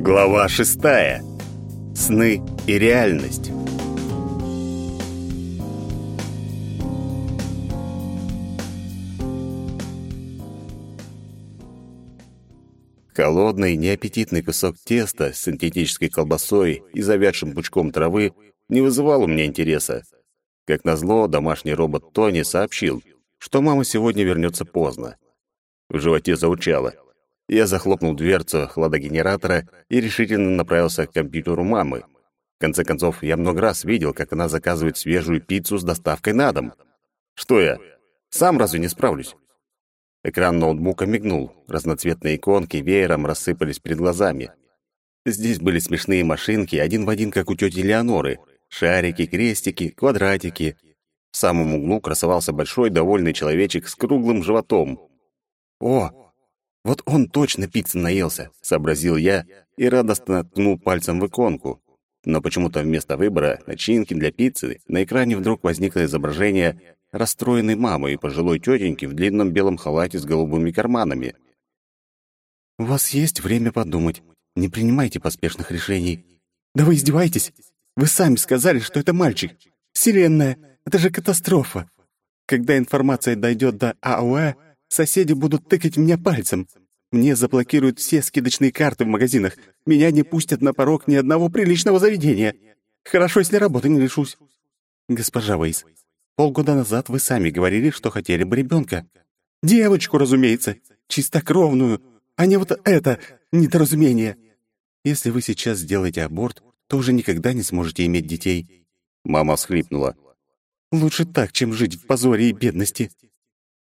Глава шестая. Сны и реальность. Холодный, неаппетитный кусок теста с синтетической колбасой и завядшим пучком травы не вызывал у меня интереса. Как назло, домашний робот Тони сообщил, что мама сегодня вернется поздно. В животе заурчало. Я захлопнул дверцу хладогенератора и решительно направился к компьютеру мамы. В конце концов, я много раз видел, как она заказывает свежую пиццу с доставкой на дом. Что я? Сам разве не справлюсь? Экран ноутбука мигнул, разноцветные иконки веером рассыпались перед глазами. Здесь были смешные машинки, один в один, как у тети Леоноры. Шарики, крестики, квадратики. В самом углу красовался большой довольный человечек с круглым животом. «О, вот он точно пиццы наелся», — сообразил я и радостно ткнул пальцем в иконку. Но почему-то вместо выбора начинки для пиццы на экране вдруг возникло изображение расстроенной мамы и пожилой тетеньки в длинном белом халате с голубыми карманами. «У вас есть время подумать. Не принимайте поспешных решений». «Да вы издеваетесь? Вы сами сказали, что это мальчик. Вселенная, это же катастрофа. Когда информация дойдет до АОЭ, соседи будут тыкать меня пальцем. Мне заблокируют все скидочные карты в магазинах. Меня не пустят на порог ни одного приличного заведения. Хорошо, если работы не лишусь. Госпожа Вейс, полгода назад вы сами говорили, что хотели бы ребенка. Девочку, разумеется, чистокровную, а не вот это недоразумение. Если вы сейчас сделаете аборт, то уже никогда не сможете иметь детей. Мама всхлипнула. Лучше так, чем жить в позоре и бедности.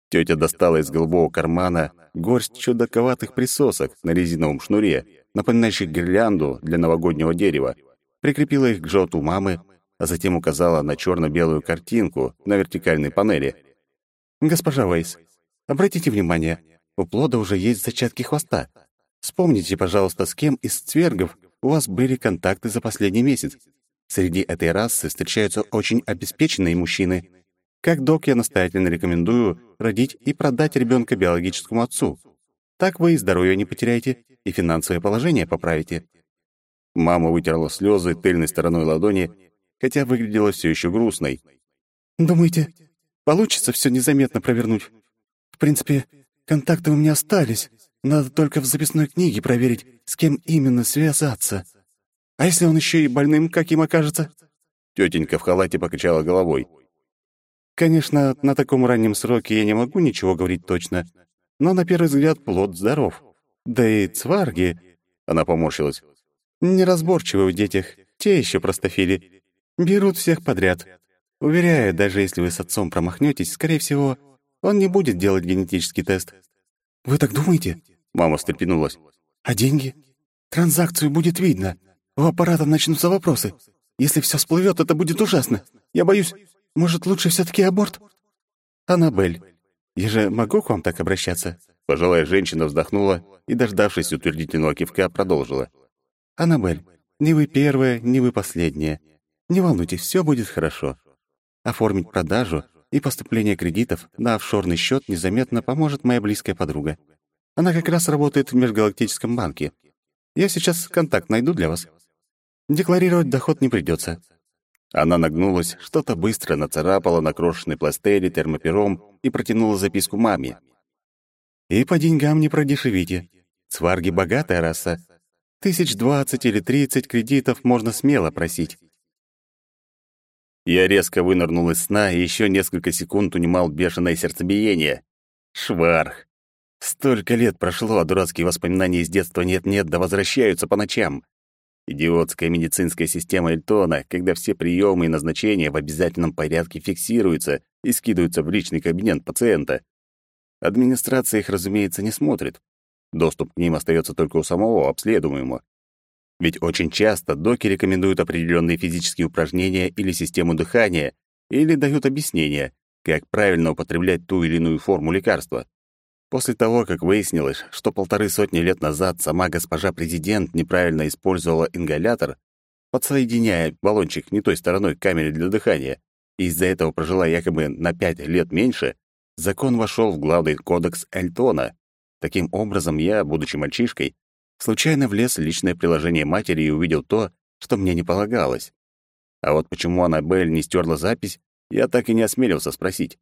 Тетя достала из голубого кармана горсть чудаковатых присосок на резиновом шнуре, напоминающих гирлянду для новогоднего дерева, прикрепила их к жёлту мамы, а затем указала на черно белую картинку на вертикальной панели. «Госпожа Вейс, обратите внимание, у плода уже есть зачатки хвоста. Вспомните, пожалуйста, с кем из цвергов у вас были контакты за последний месяц. Среди этой расы встречаются очень обеспеченные мужчины, как док я настоятельно рекомендую родить и продать ребенка биологическому отцу. Так вы и здоровье не потеряете, и финансовое положение поправите. Мама вытерла слезы тыльной стороной ладони, хотя выглядела все еще грустной. «Думаете, получится все незаметно провернуть? В принципе, контакты у меня остались. Надо только в записной книге проверить, с кем именно связаться. А если он еще и больным каким окажется?» Тетенька в халате покачала головой. Конечно, на таком раннем сроке я не могу ничего говорить точно, но на первый взгляд плод здоров. Да и цварги, она поморщилась, неразборчивы в детях, те еще простофили. Берут всех подряд. Уверяю, даже если вы с отцом промахнетесь, скорее всего, он не будет делать генетический тест. Вы так думаете? Мама встрепенулась. А деньги? Транзакцию будет видно. У аппарата начнутся вопросы. Если все всплывет, это будет ужасно. Я боюсь, может, лучше все таки аборт? Аннабель, я же могу к вам так обращаться? Пожилая женщина вздохнула и, дождавшись утвердительного кивка, продолжила. Аннабель, не вы первая, не вы последняя. Не волнуйтесь, все будет хорошо. Оформить продажу и поступление кредитов на офшорный счет незаметно поможет моя близкая подруга. Она как раз работает в Межгалактическом банке. Я сейчас контакт найду для вас. Декларировать доход не придется. Она нагнулась, что-то быстро нацарапала на крошечной пластели термопером и протянула записку маме. «И по деньгам не продешевите. Цварги — богатая раса. Тысяч двадцать или тридцать кредитов можно смело просить». Я резко вынырнул из сна и еще несколько секунд унимал бешеное сердцебиение. Шварх. Столько лет прошло, а дурацкие воспоминания из детства нет-нет да возвращаются по ночам. Идиотская медицинская система Эльтона, когда все приемы и назначения в обязательном порядке фиксируются и скидываются в личный кабинет пациента. Администрация их, разумеется, не смотрит. Доступ к ним остается только у самого обследуемого. Ведь очень часто доки рекомендуют определенные физические упражнения или систему дыхания, или дают объяснения, как правильно употреблять ту или иную форму лекарства. После того, как выяснилось, что полторы сотни лет назад сама госпожа президент неправильно использовала ингалятор, подсоединяя баллончик не той стороной к камере для дыхания, и из-за этого прожила якобы на пять лет меньше, закон вошел в главный кодекс Эльтона. Таким образом, я, будучи мальчишкой, случайно влез в личное приложение матери и увидел то, что мне не полагалось. А вот почему Аннабель не стерла запись, я так и не осмелился спросить.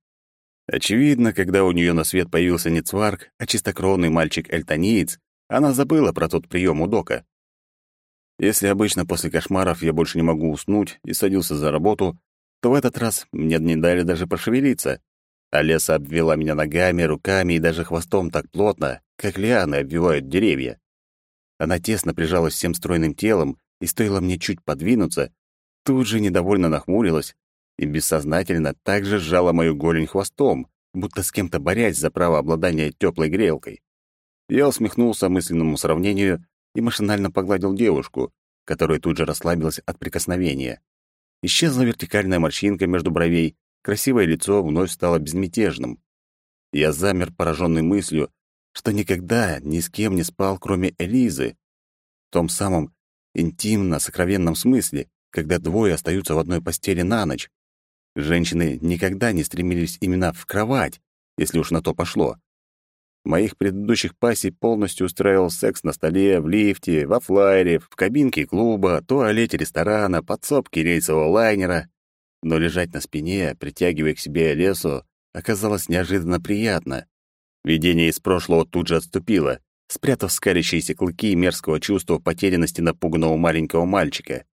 Очевидно, когда у нее на свет появился не цварк, а чистокровный мальчик-эльтониец, она забыла про тот прием у Дока. Если обычно после кошмаров я больше не могу уснуть и садился за работу, то в этот раз мне не дали даже пошевелиться. А обвела меня ногами, руками и даже хвостом так плотно, как лианы обвивают деревья. Она тесно прижалась всем стройным телом, и стоило мне чуть подвинуться, тут же недовольно нахмурилась и бессознательно также сжала мою голень хвостом, будто с кем-то борясь за право обладания теплой грелкой. Я усмехнулся мысленному сравнению и машинально погладил девушку, которая тут же расслабилась от прикосновения. Исчезла вертикальная морщинка между бровей, красивое лицо вновь стало безмятежным. Я замер, пораженный мыслью, что никогда ни с кем не спал, кроме Элизы. В том самом интимно-сокровенном смысле, когда двое остаются в одной постели на ночь. Женщины никогда не стремились именно в кровать, если уж на то пошло. Моих предыдущих пассий полностью устраивал секс на столе, в лифте, во флайере, в кабинке клуба, туалете ресторана, подсобке рейсового лайнера. Но лежать на спине, притягивая к себе лесу, оказалось неожиданно приятно. Видение из прошлого тут же отступило, спрятав скалящиеся клыки мерзкого чувства потерянности напуганного маленького мальчика.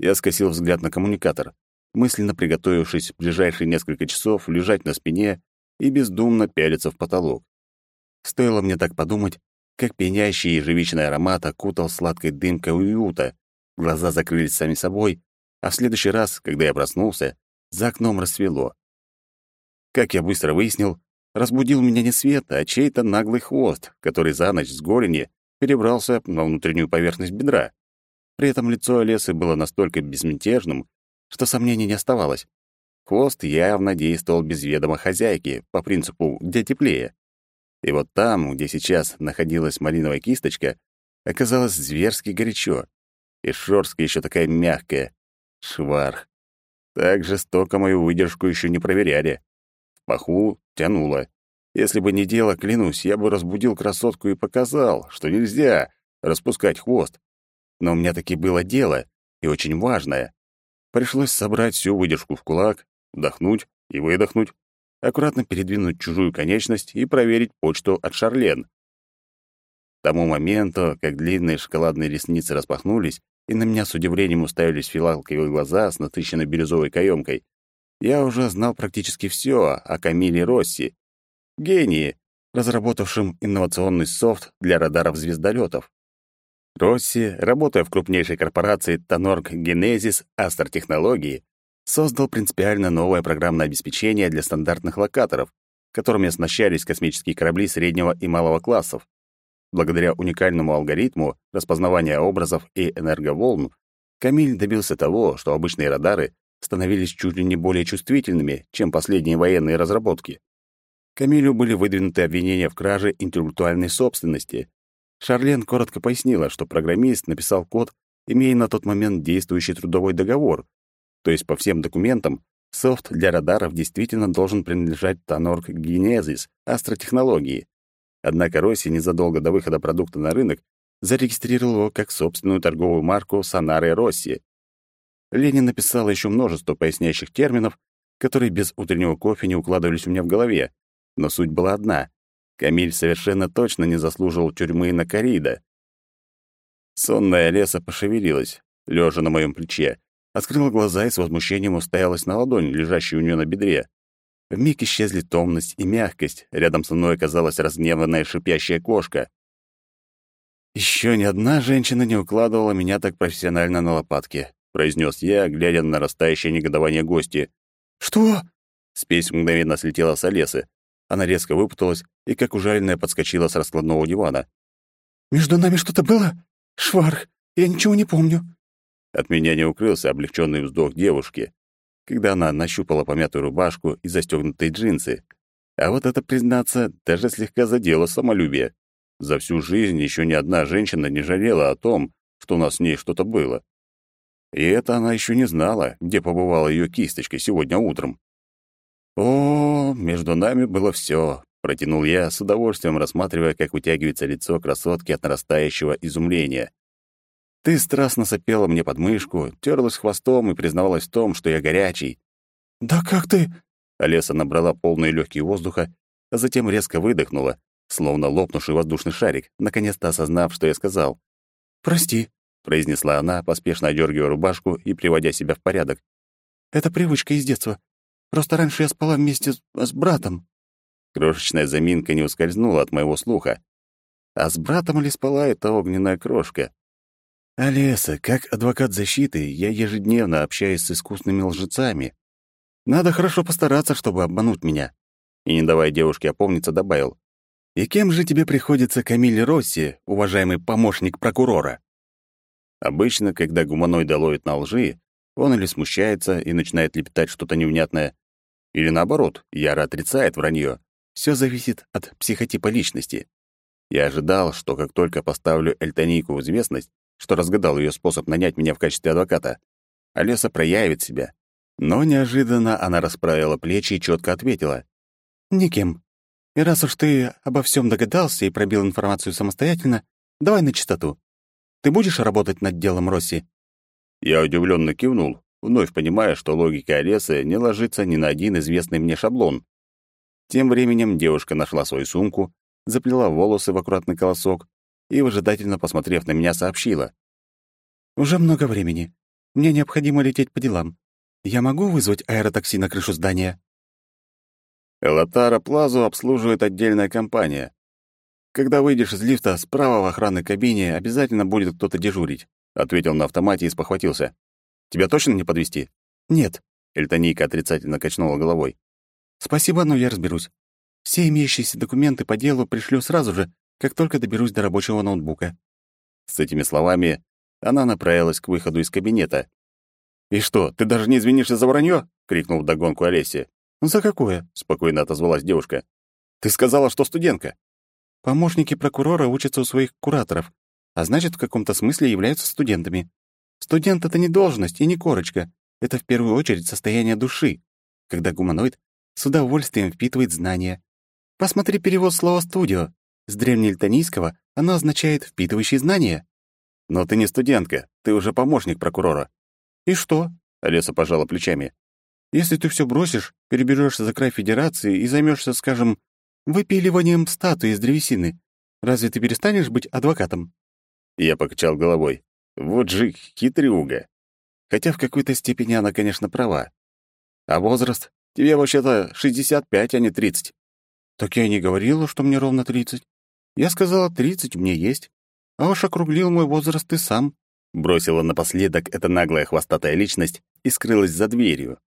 Я скосил взгляд на коммуникатор мысленно приготовившись в ближайшие несколько часов лежать на спине и бездумно пялиться в потолок. Стоило мне так подумать, как пьянящий ежевичный аромат окутал сладкой дымкой уюта, глаза закрылись сами собой, а в следующий раз, когда я проснулся, за окном рассвело. Как я быстро выяснил, разбудил меня не свет, а чей-то наглый хвост, который за ночь с голени перебрался на внутреннюю поверхность бедра. При этом лицо Олесы было настолько безмятежным, что сомнений не оставалось. Хвост явно действовал без ведома хозяйки, по принципу «где теплее». И вот там, где сейчас находилась малиновая кисточка, оказалось зверски горячо. И шорстка еще такая мягкая. Шварх. Так жестоко мою выдержку еще не проверяли. В паху тянуло. Если бы не дело, клянусь, я бы разбудил красотку и показал, что нельзя распускать хвост. Но у меня таки было дело, и очень важное. Пришлось собрать всю выдержку в кулак, вдохнуть и выдохнуть, аккуратно передвинуть чужую конечность и проверить почту от Шарлен. К тому моменту, как длинные шоколадные ресницы распахнулись, и на меня с удивлением уставились филалковые глаза с насыщенной бирюзовой каемкой, я уже знал практически все о Камиле Росси, гении, разработавшем инновационный софт для радаров звездолетов. Росси, работая в крупнейшей корпорации Тонорг Генезис Астр-технологии, создал принципиально новое программное обеспечение для стандартных локаторов, которыми оснащались космические корабли среднего и малого классов. Благодаря уникальному алгоритму распознавания образов и энерговолн, Камиль добился того, что обычные радары становились чуть ли не более чувствительными, чем последние военные разработки. Камилю были выдвинуты обвинения в краже интеллектуальной собственности, Шарлен коротко пояснила, что программист написал код, имея на тот момент действующий трудовой договор. То есть по всем документам софт для радаров действительно должен принадлежать Танорг Генезис Астротехнологии. Однако Росси незадолго до выхода продукта на рынок зарегистрировал его как собственную торговую марку Сонары Росси. Ленин написал еще множество поясняющих терминов, которые без утреннего кофе не укладывались у меня в голове, но суть была одна Камиль совершенно точно не заслуживал тюрьмы на Карида. Сонная леса пошевелилась, лежа на моем плече, открыла глаза и с возмущением уставилась на ладонь, лежащую у нее на бедре. Вмиг исчезли томность и мягкость, рядом со мной оказалась разгневанная шипящая кошка. Еще ни одна женщина не укладывала меня так профессионально на лопатки», — произнес я, глядя на нарастающее негодование гости. «Что?» Спесь мгновенно слетела с Олесы. Она резко выпуталась и, как ужаленная, подскочила с раскладного дивана. «Между нами что-то было? Шварх, я ничего не помню». От меня не укрылся облегченный вздох девушки, когда она нащупала помятую рубашку и застегнутые джинсы. А вот это, признаться, даже слегка задело самолюбие. За всю жизнь еще ни одна женщина не жалела о том, что у нас с ней что-то было. И это она еще не знала, где побывала ее кисточка сегодня утром. О, между нами было все, Протянул я, с удовольствием рассматривая, как вытягивается лицо красотки от нарастающего изумления. Ты страстно сопела мне под мышку, терлась хвостом и признавалась в том, что я горячий. «Да как ты...» Олеса набрала полные легкие воздуха, а затем резко выдохнула, словно лопнувший воздушный шарик, наконец-то осознав, что я сказал. «Прости», — произнесла она, поспешно одергивая рубашку и приводя себя в порядок. «Это привычка из детства. Просто раньше я спала вместе с, с братом». Крошечная заминка не ускользнула от моего слуха. А с братом ли спала эта огненная крошка? Олеса, как адвокат защиты, я ежедневно общаюсь с искусными лжецами. Надо хорошо постараться, чтобы обмануть меня. И, не давая девушке опомниться, добавил. «И кем же тебе приходится Камиль Росси, уважаемый помощник прокурора?» Обычно, когда гуманоида ловит на лжи, он или смущается и начинает лепетать что-то невнятное, или наоборот, яро отрицает вранье. Все зависит от психотипа личности. Я ожидал, что как только поставлю Эльтонийку в известность, что разгадал ее способ нанять меня в качестве адвоката, Олеса проявит себя. Но неожиданно она расправила плечи и четко ответила. «Никем. И раз уж ты обо всем догадался и пробил информацию самостоятельно, давай на чистоту. Ты будешь работать над делом Росси?» Я удивленно кивнул, вновь понимая, что логика Олесы не ложится ни на один известный мне шаблон. Тем временем девушка нашла свою сумку, заплела волосы в аккуратный колосок и, выжидательно посмотрев на меня, сообщила. «Уже много времени. Мне необходимо лететь по делам. Я могу вызвать аэротакси на крышу здания?» Элатара Плазу обслуживает отдельная компания. Когда выйдешь из лифта, справа в охранной кабине обязательно будет кто-то дежурить, ответил на автомате и спохватился. Тебя точно не подвести? Нет, Эльтонийка отрицательно качнула головой. Спасибо, но я разберусь. Все имеющиеся документы по делу пришлю сразу же, как только доберусь до рабочего ноутбука». С этими словами она направилась к выходу из кабинета. «И что, ты даже не извинишься за вранье?» — крикнул вдогонку Олеся. «За какое?» — спокойно отозвалась девушка. «Ты сказала, что студентка». «Помощники прокурора учатся у своих кураторов, а значит, в каком-то смысле являются студентами. Студент — это не должность и не корочка. Это в первую очередь состояние души, когда гуманоид с удовольствием впитывает знания. Посмотри перевод слова «студио». С древнеэльтонийского оно означает «впитывающий знания». Но ты не студентка, ты уже помощник прокурора. И что? Олеса пожала плечами. Если ты все бросишь, переберешься за край Федерации и займешься, скажем, выпиливанием статуи из древесины, разве ты перестанешь быть адвокатом? Я покачал головой. Вот же хитрюга. Хотя в какой-то степени она, конечно, права. А возраст? Тебе вообще-то 65, а не 30. Так я не говорила, что мне ровно 30. Я сказала, 30 мне есть. А уж округлил мой возраст ты сам. Бросила напоследок эта наглая хвостатая личность и скрылась за дверью.